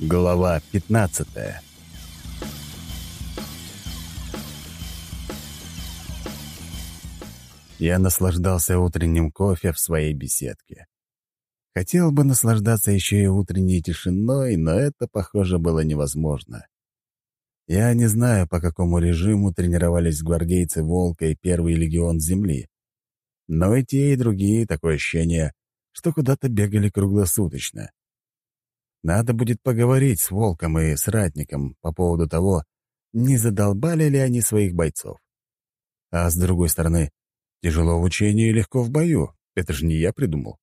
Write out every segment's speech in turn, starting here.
Глава 15 Я наслаждался утренним кофе в своей беседке. Хотел бы наслаждаться еще и утренней тишиной, но это, похоже, было невозможно. Я не знаю, по какому режиму тренировались гвардейцы Волка и Первый легион Земли. Но и те, и другие, такое ощущение, что куда-то бегали круглосуточно. Надо будет поговорить с Волком и с Ратником по поводу того, не задолбали ли они своих бойцов. А с другой стороны, тяжело в учении и легко в бою. Это же не я придумал.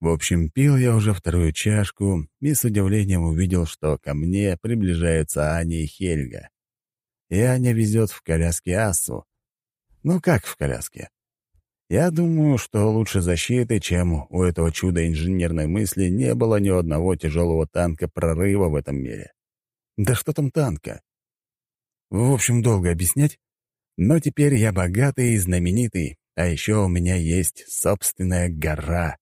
В общем, пил я уже вторую чашку и с удивлением увидел, что ко мне приближаются Аня и Хельга. И Аня везет в коляске Ассу. Ну как в коляске? Я думаю, что лучше защиты, чем у этого чуда инженерной мысли, не было ни одного тяжелого танка прорыва в этом мире. Да что там танка? В общем, долго объяснять. Но теперь я богатый и знаменитый, а еще у меня есть собственная гора.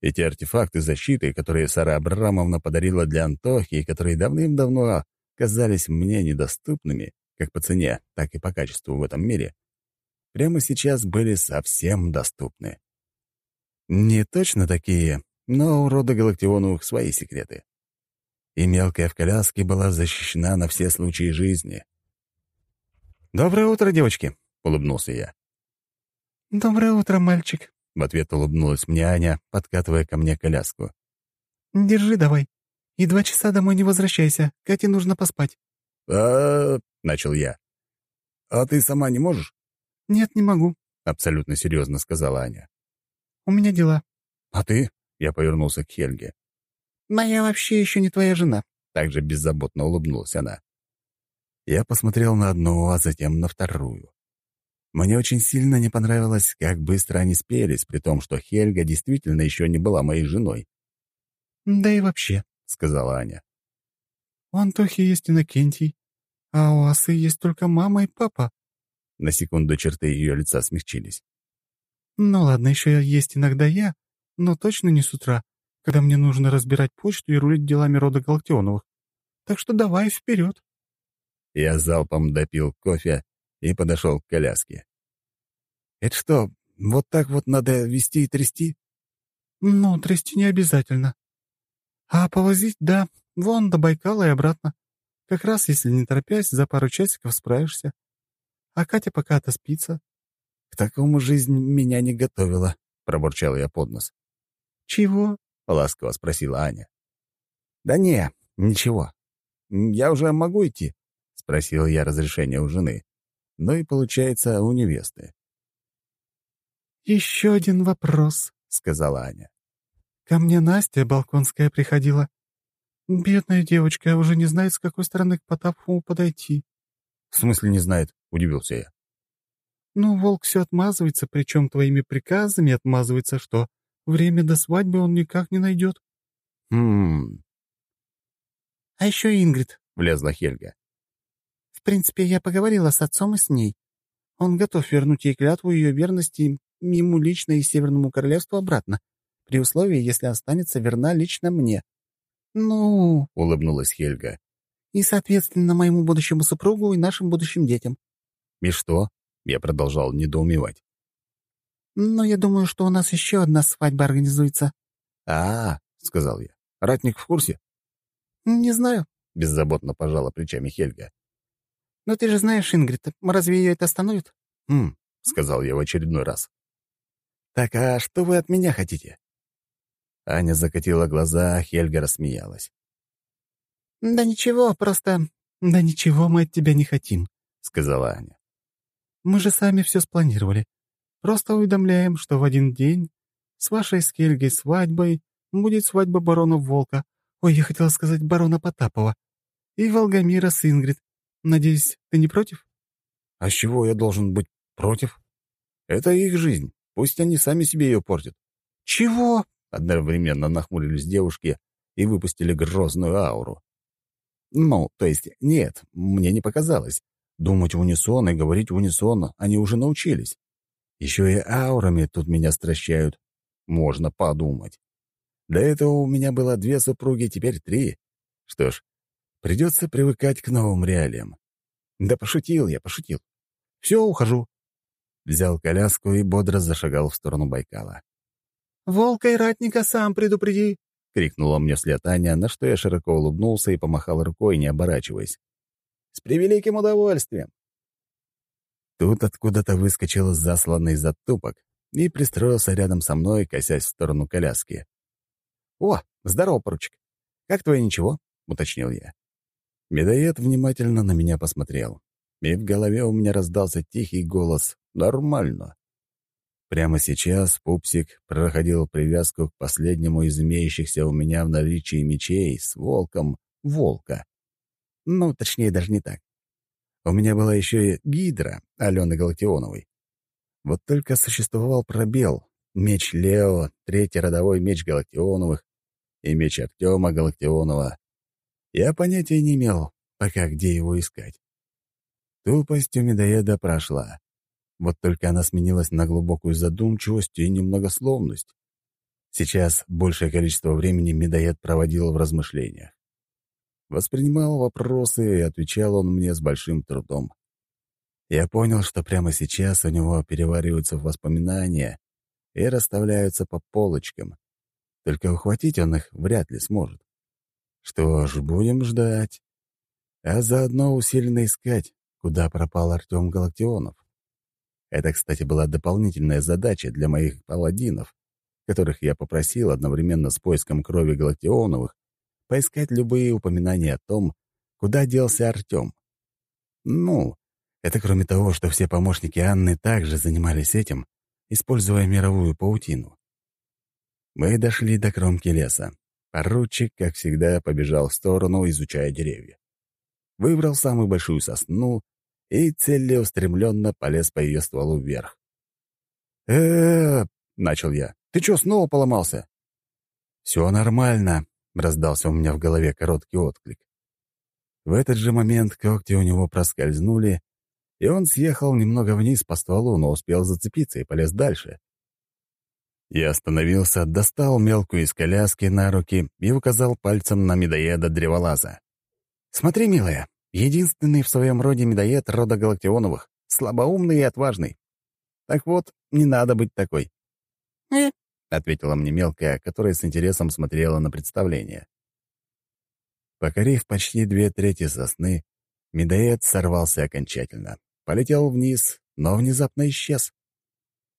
Эти артефакты защиты, которые Сара Абрамовна подарила для Антохи которые давным-давно казались мне недоступными, как по цене, так и по качеству в этом мире, прямо сейчас были совсем доступны. Не точно такие, но у рода Галактионовых свои секреты. И мелкая в коляске была защищена на все случаи жизни. «Доброе утро, девочки!» — улыбнулся я. «Доброе утро, мальчик!» — в ответ улыбнулась мне Аня, подкатывая ко мне коляску. «Держи давай. И два часа домой не возвращайся. Кате нужно поспать». «А...» — начал я. «А ты сама не можешь?» «Нет, не могу», — абсолютно серьезно сказала Аня. «У меня дела». «А ты?» — я повернулся к Хельге. «Моя вообще еще не твоя жена», — также беззаботно улыбнулась она. Я посмотрел на одну, а затем на вторую. Мне очень сильно не понравилось, как быстро они спелись, при том, что Хельга действительно еще не была моей женой. «Да и вообще», — сказала Аня. «У Антохи есть Иннокентий, а у Асы есть только мама и папа. На секунду черты ее лица смягчились. «Ну ладно, еще есть иногда я, но точно не с утра, когда мне нужно разбирать почту и рулить делами рода Галактионовых. Так что давай вперед!» Я залпом допил кофе и подошел к коляске. «Это что, вот так вот надо вести и трясти?» «Ну, трясти не обязательно. А повозить, да, вон до Байкала и обратно. Как раз, если не торопясь, за пару часиков справишься а Катя пока отоспится». «К такому жизнь меня не готовила», — пробурчал я под нос. «Чего?» — ласково спросила Аня. «Да не, ничего. Я уже могу идти?» — спросил я разрешение у жены. Ну и, получается, у невесты. «Еще один вопрос», — сказала Аня. «Ко мне Настя Балконская приходила. Бедная девочка уже не знает, с какой стороны к Потапову подойти». «В смысле не знает?» удивился я. «Ну, волк все отмазывается, причем твоими приказами отмазывается, что время до свадьбы он никак не найдет». «Хм...» «А еще Ингрид», — влезла Хельга. «В принципе, я поговорила с отцом и с ней. Он готов вернуть ей клятву ее верности ему лично и Северному Королевству обратно, при условии, если останется верна лично мне». «Ну...» — улыбнулась Хельга. «И, соответственно, моему будущему супругу и нашим будущим детям». «И что?» — я продолжал недоумевать. «Но я думаю, что у нас еще одна свадьба организуется». «А, -а — сказал я. «Ратник в курсе?» «Не знаю», — беззаботно пожала плечами Хельга. «Но ты же знаешь, Ингрид, разве ее это остановит?» «Хм», — сказал я в очередной раз. «Так, а что вы от меня хотите?» Аня закатила глаза, а Хельга рассмеялась. «Да ничего, просто...» «Да ничего мы от тебя не хотим», — сказала Аня. Мы же сами все спланировали. Просто уведомляем, что в один день с вашей с Кельгой свадьбой будет свадьба барона Волка. Ой, я хотела сказать барона Потапова. И Волгомира с Ингрид. Надеюсь, ты не против? А с чего я должен быть против? Это их жизнь. Пусть они сами себе ее портят. Чего? Одновременно нахмурились девушки и выпустили грозную ауру. Ну, то есть, нет, мне не показалось. Думать в унисон и говорить в унисон они уже научились. Еще и аурами тут меня стращают. Можно подумать. До этого у меня было две супруги, теперь три. Что ж, придется привыкать к новым реалиям. Да пошутил я, пошутил. Все, ухожу. Взял коляску и бодро зашагал в сторону Байкала. «Волка и ратника сам предупреди!» — крикнула мне вслед Аня, на что я широко улыбнулся и помахал рукой, не оборачиваясь. «С превеликим удовольствием!» Тут откуда-то выскочил засланный затупок и пристроился рядом со мной, косясь в сторону коляски. «О, здорово, поручик! Как твое ничего?» — уточнил я. Медоед внимательно на меня посмотрел, и в голове у меня раздался тихий голос «Нормально». Прямо сейчас пупсик проходил привязку к последнему из имеющихся у меня в наличии мечей с волком волка. Ну, точнее, даже не так. У меня была еще и гидра Алены Галактионовой. Вот только существовал пробел. Меч Лео, третий родовой меч Галактионовых и меч Артема Галактионова. Я понятия не имел, пока где его искать. Тупость у медоеда прошла. Вот только она сменилась на глубокую задумчивость и немногословность. Сейчас большее количество времени медоед проводил в размышлениях. Воспринимал вопросы, и отвечал он мне с большим трудом. Я понял, что прямо сейчас у него перевариваются воспоминания и расставляются по полочкам. Только ухватить он их вряд ли сможет. Что ж, будем ждать. А заодно усиленно искать, куда пропал Артем Галактионов. Это, кстати, была дополнительная задача для моих паладинов, которых я попросил одновременно с поиском крови Галактионовых поискать любые упоминания о том, куда делся Артем. Ну, это кроме того, что все помощники Анны также занимались этим, используя мировую паутину. Мы дошли до кромки леса. Поручик, как всегда, побежал в сторону, изучая деревья. Выбрал самую большую сосну и целеустремленно полез по ее стволу вверх. э начал я. «Ты чё, снова поломался?» «Все нормально», — раздался у меня в голове короткий отклик. В этот же момент когти у него проскользнули, и он съехал немного вниз по стволу, но успел зацепиться и полез дальше. Я остановился, достал мелкую из коляски на руки и указал пальцем на медоеда древолаза. «Смотри, милая, Единственный в своем роде медоед рода Галактионовых, слабоумный и отважный. Так вот, не надо быть такой. «Э», — ответила мне мелкая, которая с интересом смотрела на представление. Покорив почти две трети сосны, медоед сорвался окончательно. Полетел вниз, но внезапно исчез.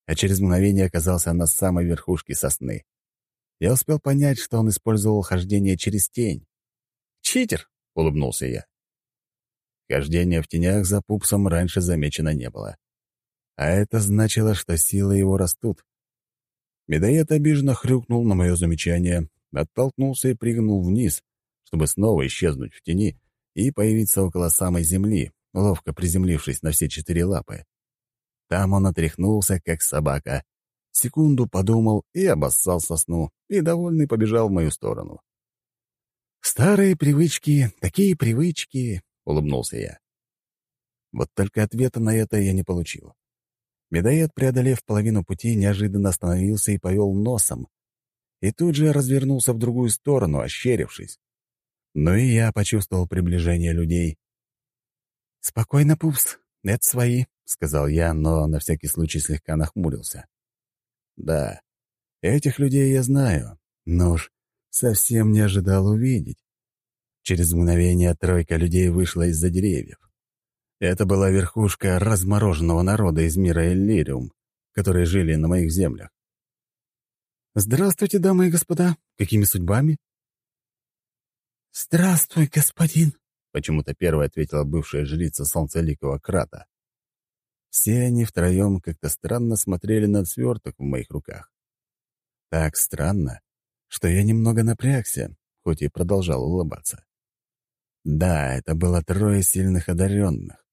А через мгновение оказался на самой верхушке сосны. Я успел понять, что он использовал хождение через тень. «Читер!» — улыбнулся я. Хождения в тенях за пупсом раньше замечено не было. А это значило, что силы его растут. Медоед обиженно хрюкнул на мое замечание, оттолкнулся и прыгнул вниз, чтобы снова исчезнуть в тени и появиться около самой земли, ловко приземлившись на все четыре лапы. Там он отряхнулся, как собака, секунду подумал и обоссал сосну, и довольный побежал в мою сторону. Старые привычки, такие привычки, — улыбнулся я. Вот только ответа на это я не получил. Медоед, преодолев половину пути, неожиданно остановился и повел носом. И тут же развернулся в другую сторону, ощерившись. Ну и я почувствовал приближение людей. «Спокойно, пупс, это свои», — сказал я, но на всякий случай слегка нахмурился. «Да, этих людей я знаю, но уж совсем не ожидал увидеть. Через мгновение тройка людей вышла из-за деревьев. Это была верхушка размороженного народа из мира Эллириум, которые жили на моих землях. «Здравствуйте, дамы и господа. Какими судьбами?» «Здравствуй, господин», — почему-то первая ответила бывшая жрица солнцеликого крата. Все они втроем как-то странно смотрели на сверток в моих руках. Так странно, что я немного напрягся, хоть и продолжал улыбаться. Да, это было трое сильных одаренных,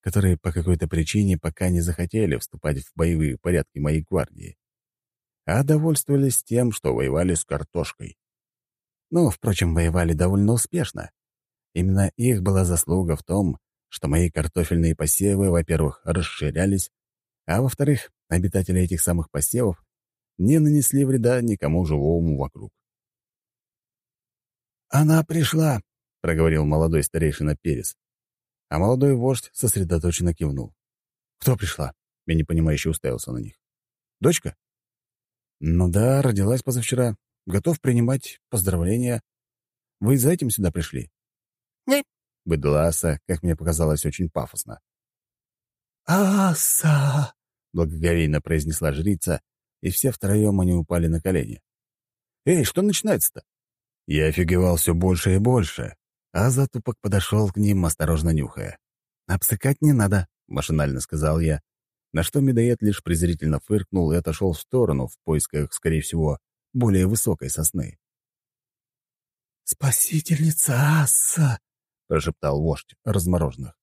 которые по какой-то причине пока не захотели вступать в боевые порядки моей гвардии, а довольствовались тем, что воевали с картошкой. Ну, впрочем, воевали довольно успешно. Именно их была заслуга в том, что мои картофельные посевы, во-первых, расширялись, а во-вторых, обитатели этих самых посевов не нанесли вреда никому живому вокруг. «Она пришла», проговорил молодой старейшина Перес. А молодой вождь сосредоточенно кивнул. «Кто пришла?» Я непонимающе уставился на них. «Дочка?» «Ну да, родилась позавчера. Готов принимать поздравления. Вы за этим сюда пришли?» «Нет», — выдала Аса, как мне показалось, очень пафосно. «Аса!» — благоговейно произнесла жрица, и все втроем они упали на колени. «Эй, что начинается-то?» Я офигевал все больше и больше, а затупок подошел к ним, осторожно нюхая. «Обсыкать не надо», — машинально сказал я, на что медоед лишь презрительно фыркнул и отошел в сторону в поисках, скорее всего, более высокой сосны. «Спасительница Асса!» — прошептал вождь размороженных.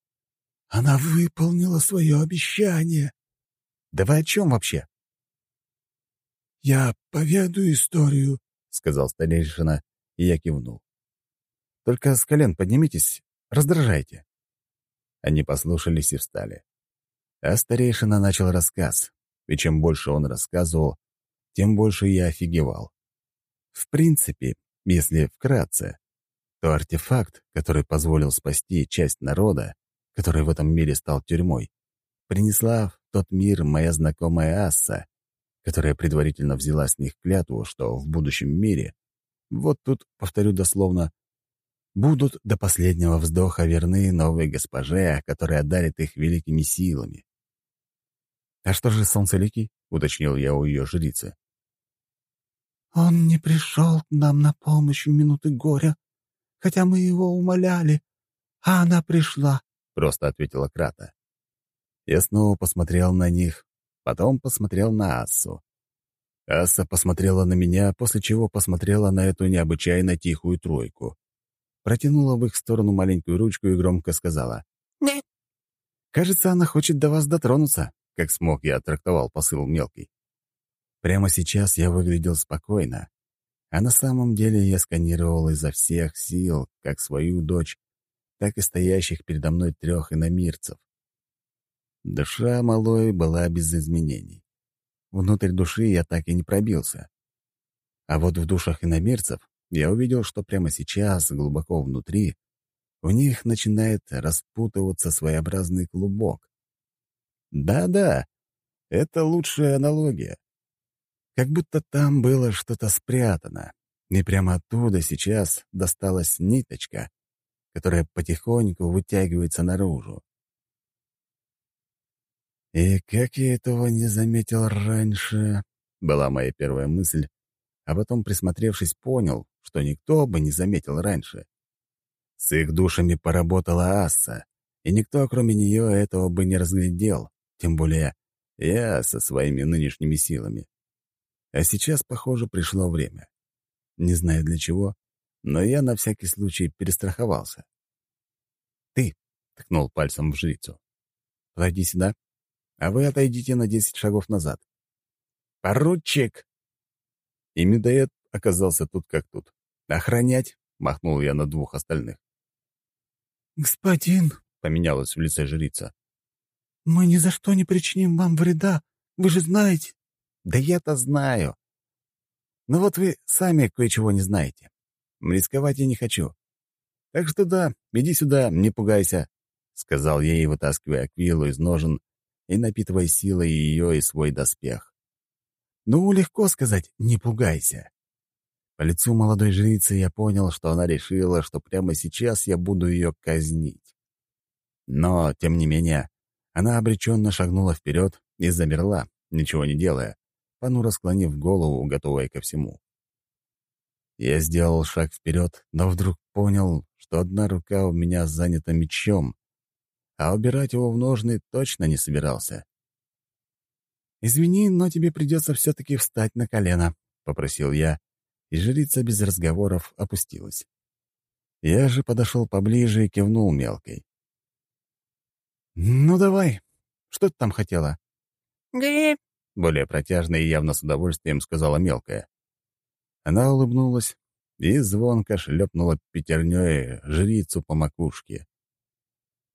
«Она выполнила свое обещание!» «Да вы о чем вообще?» «Я поведу историю», — сказал старейшина, и я кивнул. «Только с колен поднимитесь, раздражайте». Они послушались и встали. А старейшина начал рассказ, и чем больше он рассказывал, тем больше я офигевал. В принципе, если вкратце, то артефакт, который позволил спасти часть народа, который в этом мире стал тюрьмой, принесла в тот мир моя знакомая Асса, которая предварительно взяла с них клятву, что в будущем мире, вот тут, повторю дословно, будут до последнего вздоха верны новой госпоже, которая одарит их великими силами. «А что же Солнцеликий?» — уточнил я у ее жрицы. «Он не пришел к нам на помощь в минуты горя, хотя мы его умоляли, а она пришла», — просто ответила Крата. Я снова посмотрел на них, потом посмотрел на Ассу. Асса посмотрела на меня, после чего посмотрела на эту необычайно тихую тройку. Протянула в их сторону маленькую ручку и громко сказала. «Нет». «Кажется, она хочет до вас дотронуться», как смог я трактовал посыл мелкий. Прямо сейчас я выглядел спокойно, а на самом деле я сканировал изо всех сил как свою дочь, так и стоящих передо мной трех иномирцев. Душа малой была без изменений. Внутрь души я так и не пробился. А вот в душах иномирцев я увидел, что прямо сейчас, глубоко внутри, у них начинает распутываться своеобразный клубок. Да-да, это лучшая аналогия. Как будто там было что-то спрятано, и прямо оттуда сейчас досталась ниточка, которая потихоньку вытягивается наружу. «И как я этого не заметил раньше?» — была моя первая мысль, а потом, присмотревшись, понял, что никто бы не заметил раньше. С их душами поработала Асса, и никто, кроме нее, этого бы не разглядел. Тем более я со своими нынешними силами. А сейчас, похоже, пришло время. Не знаю для чего, но я на всякий случай перестраховался. «Ты», — ткнул пальцем в жрицу, — «пройди сюда, а вы отойдите на десять шагов назад». «Поручик!» И медоед оказался тут как тут. «Охранять!» — махнул я на двух остальных. «Господин!» — поменялась в лице жрица. «Мы ни за что не причиним вам вреда, вы же знаете». «Да я-то знаю. Но вот вы сами кое-чего не знаете. Рисковать я не хочу. Так что да, иди сюда, не пугайся», — сказал ей, вытаскивая аквилу из ножен и напитывая силой ее и свой доспех. «Ну, легко сказать, не пугайся». По лицу молодой жрицы я понял, что она решила, что прямо сейчас я буду ее казнить. Но, тем не менее, она обреченно шагнула вперед и замерла, ничего не делая, понуро склонив голову, готовая ко всему. Я сделал шаг вперед, но вдруг понял, что одна рука у меня занята мечом, а убирать его в ножны точно не собирался. «Извини, но тебе придется все-таки встать на колено», — попросил я, и жрица без разговоров опустилась. Я же подошел поближе и кивнул мелкой. «Ну давай, что ты там хотела?» «Гриб», — более протяжно и явно с удовольствием сказала мелкая. Она улыбнулась и звонко шлепнула пятерней жрицу по макушке.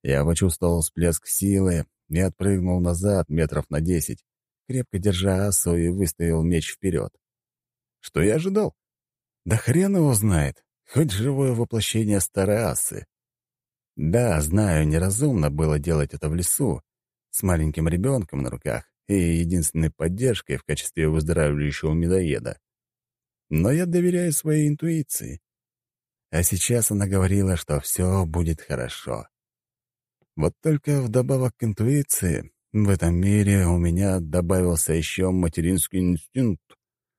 Я почувствовал всплеск силы и отпрыгнул назад метров на десять, крепко держа асу и выставил меч вперед. Что я ожидал? Да хрен его знает. Хоть живое воплощение старой асы. Да, знаю, неразумно было делать это в лесу, с маленьким ребенком на руках и единственной поддержкой в качестве выздоравливающего медоеда. Но я доверяю своей интуиции. А сейчас она говорила, что все будет хорошо. Вот только вдобавок к интуиции в этом мире у меня добавился еще материнский инстинкт.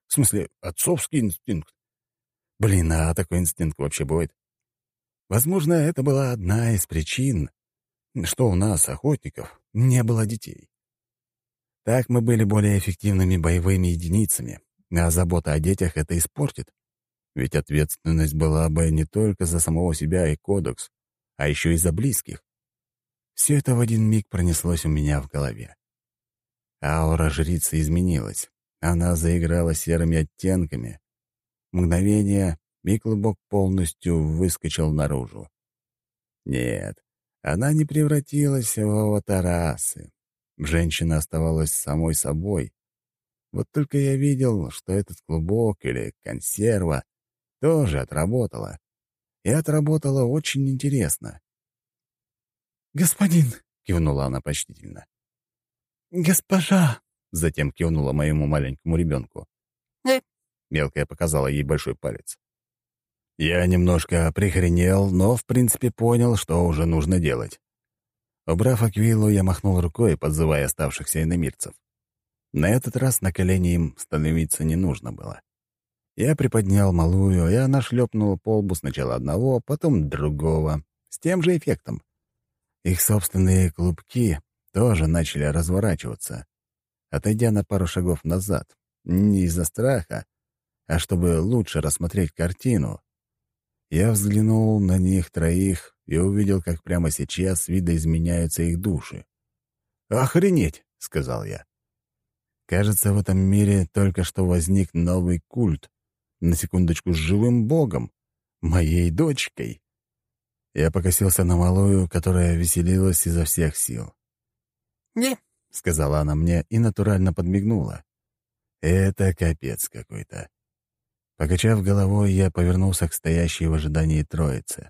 В смысле, отцовский инстинкт. Блин, а такой инстинкт вообще будет? Возможно, это была одна из причин, что у нас, охотников, не было детей. Так мы были более эффективными боевыми единицами, а забота о детях это испортит. Ведь ответственность была бы не только за самого себя и кодекс, а еще и за близких. Все это в один миг пронеслось у меня в голове. Аура жрицы изменилась. Она заиграла серыми оттенками. Мгновение, и клубок полностью выскочил наружу. Нет, она не превратилась в аватарасы. Женщина оставалась самой собой. Вот только я видел, что этот клубок или консерва тоже отработала. И отработала очень интересно. «Господин!» — кивнула она почтительно. «Госпожа!» — затем кивнула моему маленькому ребенку. Мелкая показала ей большой палец. Я немножко прихренел, но, в принципе, понял, что уже нужно делать. Убрав аквилу, я махнул рукой, подзывая оставшихся иномирцев. На этот раз на колени им становиться не нужно было. Я приподнял малую, и она шлепнула по лбу сначала одного, потом другого, с тем же эффектом. Их собственные клубки тоже начали разворачиваться, отойдя на пару шагов назад, не из-за страха, а чтобы лучше рассмотреть картину. Я взглянул на них троих и увидел, как прямо сейчас видоизменяются их души. «Охренеть!» — сказал я. «Кажется, в этом мире только что возник новый культ, на секундочку с живым богом, моей дочкой». Я покосился на малую, которая веселилась изо всех сил. «Не», — сказала она мне и натурально подмигнула. «Это капец какой-то». Покачав головой, я повернулся к стоящей в ожидании троице.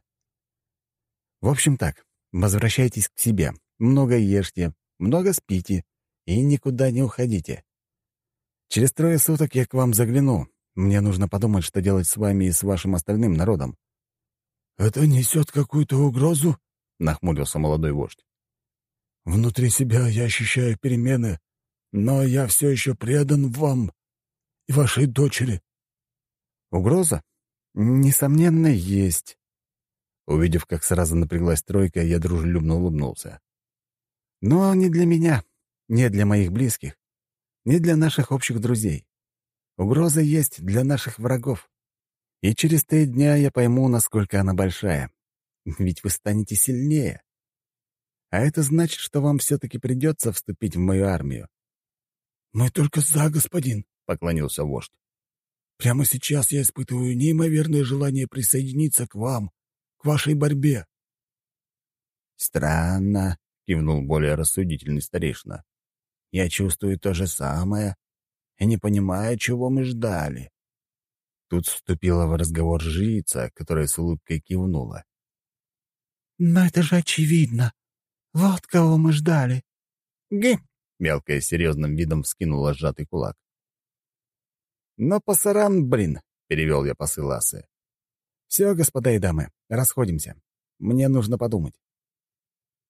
«В общем так, возвращайтесь к себе, много ешьте, много спите и никуда не уходите. Через трое суток я к вам загляну. Мне нужно подумать, что делать с вами и с вашим остальным народом». «Это несет какую-то угрозу?» — нахмурился молодой вождь. «Внутри себя я ощущаю перемены, но я все еще предан вам и вашей дочери. Угроза? Несомненно, есть. Увидев, как сразу напряглась тройка, я дружелюбно улыбнулся. Но не для меня, не для моих близких, не для наших общих друзей. Угроза есть для наших врагов. И через три дня я пойму, насколько она большая. Ведь вы станете сильнее. А это значит, что вам все-таки придется вступить в мою армию. «Мы только за, господин», — поклонился вождь. Прямо сейчас я испытываю неимоверное желание присоединиться к вам, к вашей борьбе». «Странно», — кивнул более рассудительный старейшина. «Я чувствую то же самое и не понимаю, чего мы ждали». Тут вступила в разговор жрица, которая с улыбкой кивнула. «Но это же очевидно. Вот кого мы ждали». «Ги!» — мелкая серьезным видом вскинула сжатый кулак. «Но пасаран, блин!» — перевел я посыл Асы. «Все, господа и дамы, расходимся. Мне нужно подумать».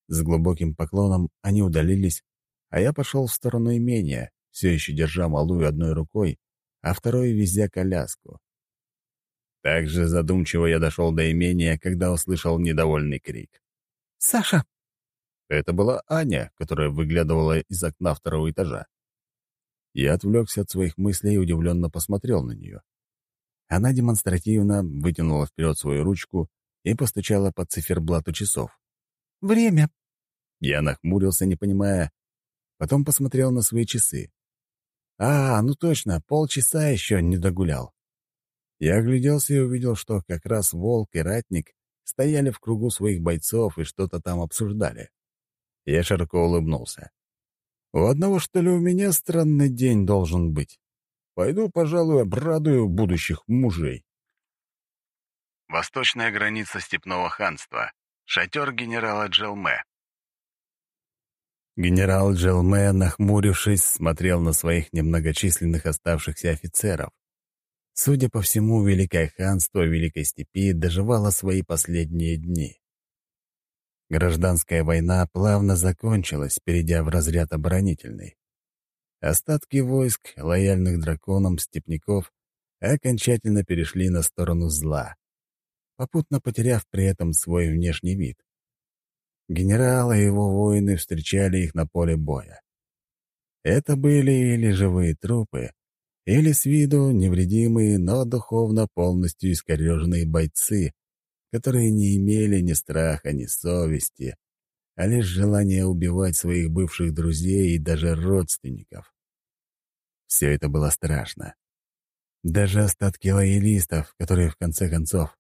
С глубоким поклоном они удалились, а я пошел в сторону имения, все еще держа малую одной рукой, а второй везя коляску. Также задумчиво я дошел до имения, когда услышал недовольный крик. «Саша!» Это была Аня, которая выглядывала из окна второго этажа. Я отвлекся от своих мыслей и удивленно посмотрел на нее. Она демонстративно вытянула вперед свою ручку и постучала по циферблату часов. «Время». Я нахмурился, не понимая. Потом посмотрел на свои часы. «А, ну точно, полчаса еще не догулял». Я огляделся и увидел, что как раз волк и ратник стояли в кругу своих бойцов и что-то там обсуждали. Я широко улыбнулся. У одного, что ли, у меня странный день должен быть. Пойду, пожалуй, обрадую будущих мужей. Восточная граница Степного ханства. Шатер генерала Джелме. Генерал Джелме, нахмурившись, смотрел на своих немногочисленных оставшихся офицеров. Судя по всему, Великое ханство Великой Степи доживало свои последние дни. Гражданская война плавно закончилась, перейдя в разряд оборонительный. Остатки войск, лояльных драконам степняков, окончательно перешли на сторону зла, попутно потеряв при этом свой внешний вид. Генерал и его воины встречали их на поле боя. Это были или живые трупы, или с виду невредимые, но духовно полностью искореженные бойцы, которые не имели ни страха, ни совести, а лишь желание убивать своих бывших друзей и даже родственников. Все это было страшно. Даже остатки лоялистов, которые в конце концов,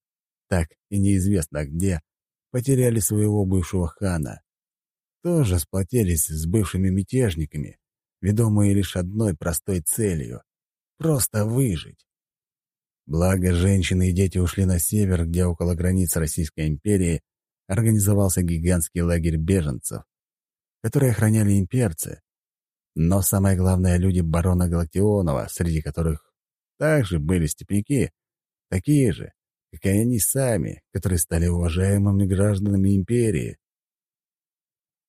так и неизвестно где, потеряли своего бывшего хана, тоже сплотились с бывшими мятежниками, ведомые лишь одной простой целью — просто выжить. Благо, женщины и дети ушли на север, где около границ Российской империи организовался гигантский лагерь беженцев, который охраняли имперцы. Но самое главное — люди барона Галактионова, среди которых также были степняки, такие же, как и они сами, которые стали уважаемыми гражданами империи.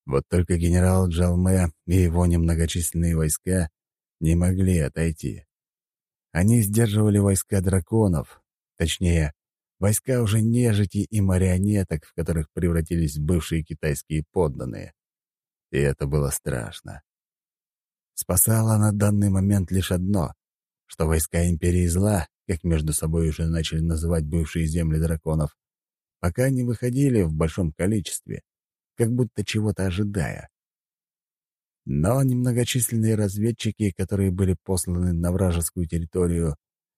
Вот только генерал Джалме и его немногочисленные войска не могли отойти. Они сдерживали войска драконов, точнее, войска уже нежити и марионеток, в которых превратились бывшие китайские подданные. И это было страшно. Спасало на данный момент лишь одно, что войска Империи Зла, как между собой уже начали называть бывшие земли драконов, пока не выходили в большом количестве, как будто чего-то ожидая. Но немногочисленные разведчики, которые были посланы на вражескую территорию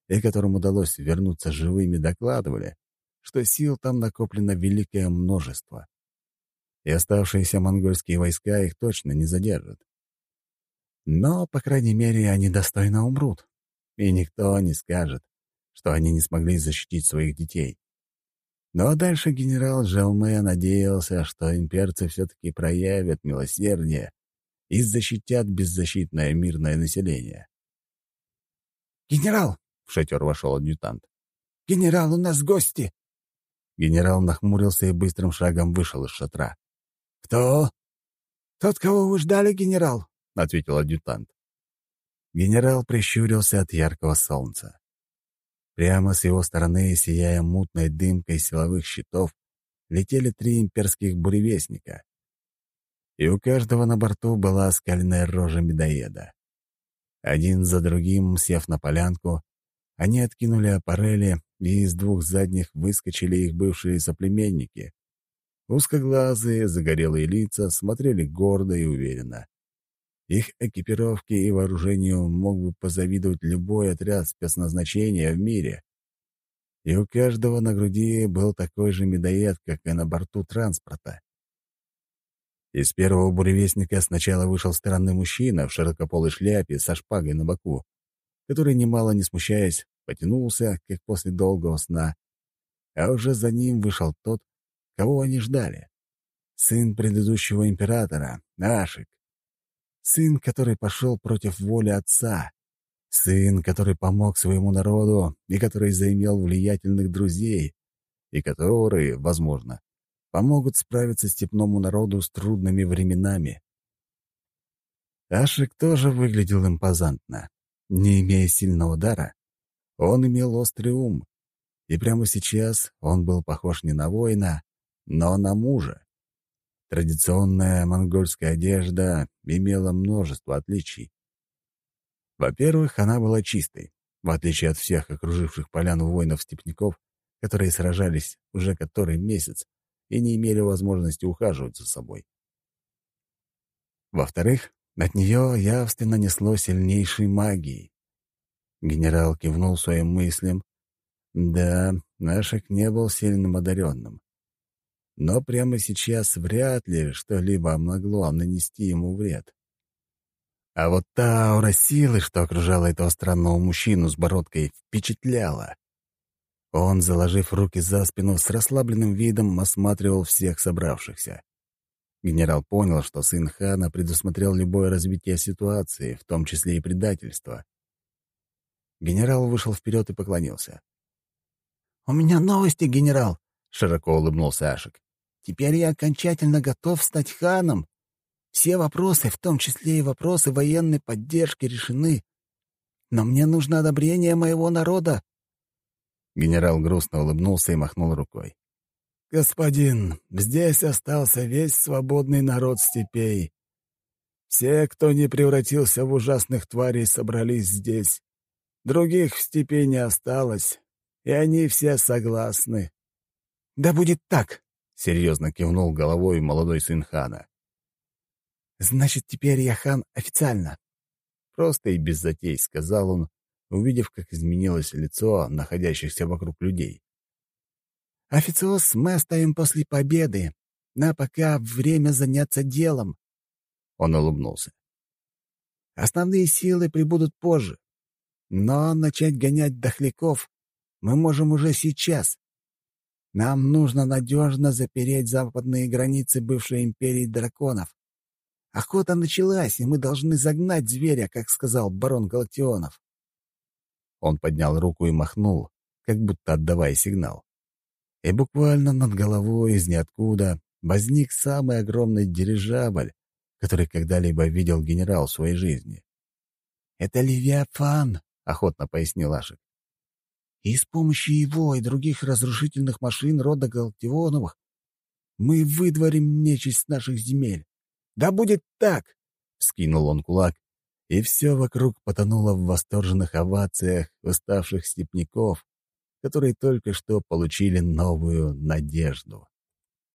и которым удалось вернуться живыми, докладывали, что сил там накоплено великое множество. И оставшиеся монгольские войска их точно не задержат. Но, по крайней мере, они достойно умрут, и никто не скажет, что они не смогли защитить своих детей. Но дальше генерал Желме надеялся, что имперцы все-таки проявят милосердие и защитят беззащитное мирное население. «Генерал!» — в шатер вошел адъютант. «Генерал, у нас гости!» Генерал нахмурился и быстрым шагом вышел из шатра. «Кто?» «Тот, кого вы ждали, генерал», — ответил адъютант. Генерал прищурился от яркого солнца. Прямо с его стороны, сияя мутной дымкой силовых щитов, летели три имперских буревестника и у каждого на борту была оскаленная рожа медоеда. Один за другим, сев на полянку, они откинули аппарели, и из двух задних выскочили их бывшие соплеменники. Узкоглазые, загорелые лица смотрели гордо и уверенно. Их экипировке и вооружению мог бы позавидовать любой отряд спецназначения в мире. И у каждого на груди был такой же медоед, как и на борту транспорта. Из первого буревестника сначала вышел странный мужчина в широкополой шляпе со шпагой на боку, который, немало не смущаясь, потянулся, как после долгого сна, а уже за ним вышел тот, кого они ждали. Сын предыдущего императора, Ашик. Сын, который пошел против воли отца. Сын, который помог своему народу и который заимел влиятельных друзей, и который, возможно, помогут справиться степному народу с трудными временами. Ашик тоже выглядел импозантно. Не имея сильного дара, он имел острый ум, и прямо сейчас он был похож не на воина, но на мужа. Традиционная монгольская одежда имела множество отличий. Во-первых, она была чистой, в отличие от всех окруживших поляну воинов-степняков, которые сражались уже который месяц и не имели возможности ухаживать за собой. Во-вторых, от нее явственно несло сильнейшей магией. Генерал кивнул своим мыслям. Да, Нашек не был сильным одаренным. Но прямо сейчас вряд ли что-либо могло нанести ему вред. А вот та аура силы, что окружала этого странного мужчину с бородкой, впечатляла. Он, заложив руки за спину, с расслабленным видом осматривал всех собравшихся. Генерал понял, что сын хана предусмотрел любое развитие ситуации, в том числе и предательство. Генерал вышел вперед и поклонился. «У меня новости, генерал!» — широко улыбнулся Ашик. «Теперь я окончательно готов стать ханом. Все вопросы, в том числе и вопросы военной поддержки, решены. Но мне нужно одобрение моего народа». Генерал грустно улыбнулся и махнул рукой. «Господин, здесь остался весь свободный народ степей. Все, кто не превратился в ужасных тварей, собрались здесь. Других в степи не осталось, и они все согласны». «Да будет так», — серьезно кивнул головой молодой сын хана. «Значит, теперь я хан официально». Просто и без затей, сказал он, увидев, как изменилось лицо находящихся вокруг людей. Официоз мы оставим после победы, а пока время заняться делом. Он улыбнулся. Основные силы прибудут позже, но начать гонять дохляков мы можем уже сейчас. Нам нужно надежно запереть западные границы бывшей империи драконов. Охота началась, и мы должны загнать зверя, как сказал барон Галактионов. Он поднял руку и махнул, как будто отдавая сигнал и буквально над головой из ниоткуда возник самый огромный дирижабль, который когда-либо видел генерал в своей жизни. «Это Левиафан», — охотно пояснил Ашик. «И с помощью его и других разрушительных машин рода Галактионовых мы выдворим нечисть с наших земель. Да будет так!» — скинул он кулак, и все вокруг потонуло в восторженных овациях уставших степняков, которые только что получили новую надежду.